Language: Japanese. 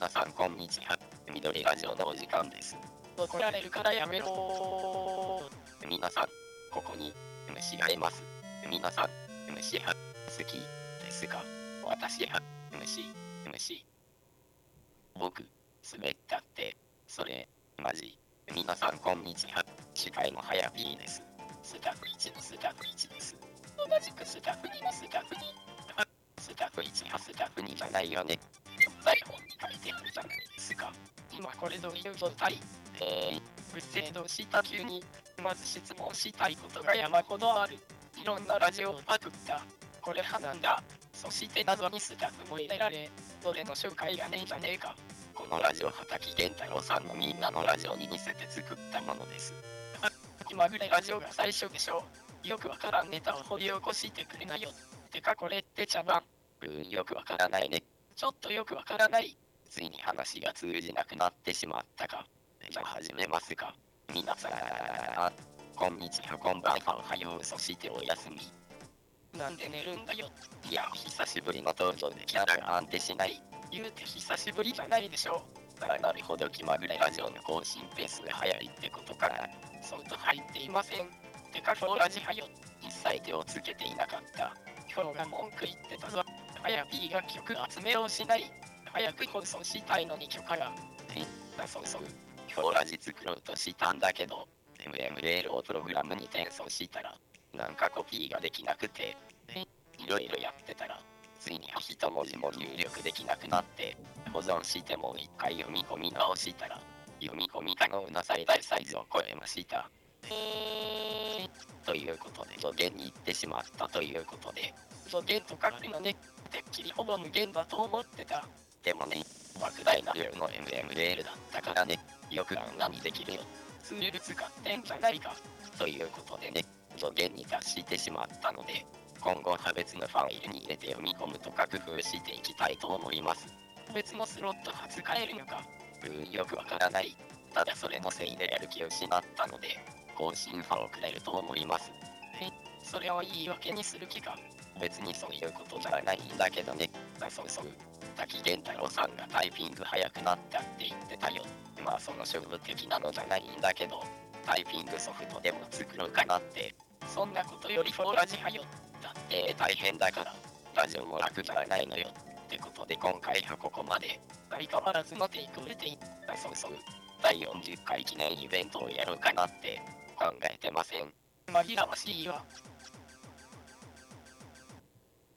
皆さんこんにちは。緑ラジオのお時間です。怒られるからやめろ皆さん、ここに虫がいます。皆さん、虫は好きですか私は虫、虫。僕、滑ったって、それ、マジ。皆さんこんにちは。司会のはやぴーです。スタッフ1のスタッフ1です。同じくスタッフ2のスタッフ2。あスタッフ1はスタッフ2じゃないよね。台本に書いてあるじゃないですか。今これどういう状態えー、不正道した急にまず質問したいことが山ほどある。いろんなラジオをパクった。これ派なんだ。そして謎にスタッフも入れられどれの紹介がねえじゃねえか。このラジオ畑健太郎さんのみんなのラジオに似せて作ったものです。今ぐらいラジオが最初でしょ。よくわからんネタを掘り起こしてくれないよ。てかこれって茶番。うーん、よくわからないね。ちょっとよくわからないついに話が通じなくなってしまったか。じゃあ始めますか。皆さん、こんにちは、こんばんは、おはよう、そしておやすみ。なんで寝るんだよいや、久しぶりの登場でキャラが安定しない。言うて久しぶりじゃないでしょあなるほど、気まぐれラジオの更新ペースが早いってことかな。そうと入っていませんてか今日ラジはよ一切手をつけていなかった。今日が文句言ってたぞ。はや P が曲集めをしない。早く放送したいのに許可が。そうそう。今日ラジ作ろうとしたんだけど、MML をプログラムに転送したら、なんかコピーができなくて、えいろいろやってたら、ついに一文字も入力できなくなって、保存してもう一回読み込み直したら、読み込み可能な最大サイズを超えました。えー、ということで、助言に行ってしまったということで、助言とかのね、てっきりほぼ無限だと思ってた。でもね、莫大な量の MML だったからね、よくあんなにできるよ。ツール使ってんじゃないか。ということでね、助言に達してしまったので、今後は別のファイルに入れて読み込むとか工夫していきたいと思います。別のスロットが使えるのか。うん、よくわからない。ただそれのせいでやる気を失ったので、更新ファをくれると思います。えそれを言い訳にする気か。別にそういうことじゃないんだけどね。あそうそう。滝源太郎さんがタイピング早くなったって言ってたよ。まあその勝負的なのじゃないんだけど、タイピングソフトでも作ろうかなって。そんなことよりフォーラジはよ。だって大変だから、ラジオも楽じゃないのよ。ってことで今回はここまで。相変わらずのテイクルテイン。あそうそう。第40回記念イベントをやろうかなって考えてません。紛らわしいわ。